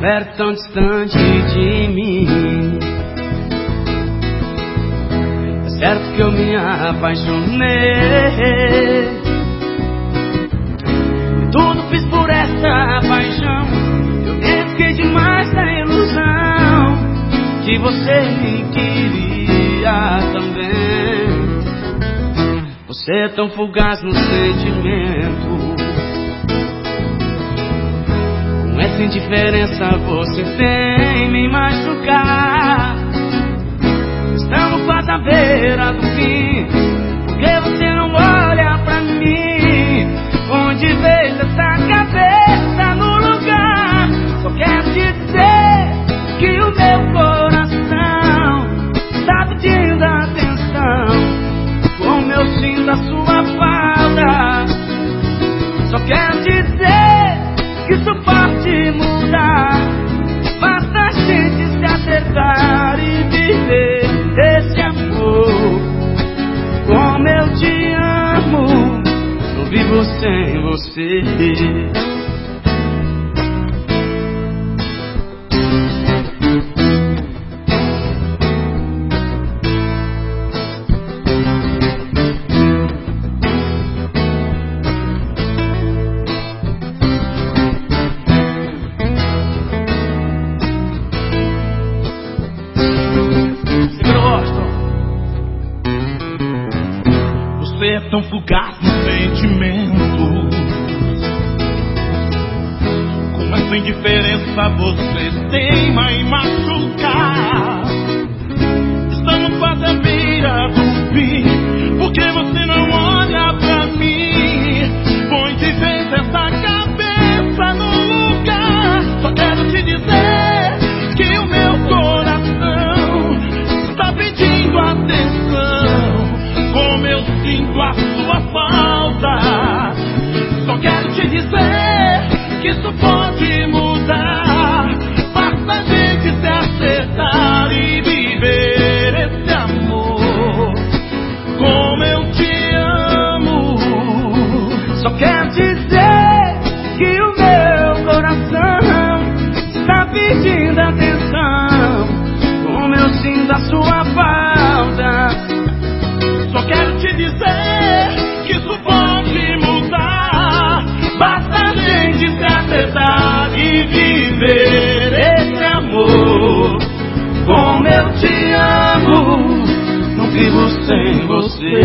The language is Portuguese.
perto, tão distante de mim. É certo que eu me apaixonei. Tudo fiz por essa paixão. Eu fiquei demais da ilusão que você me queria também. Você é tão fugaz no sentimento. essa indiferença você sem me machucar. Estamos quase à beira do fim. você. É tão fugaz no sentimento. Sem indiferença você teima em machucar. Não vivo sem você.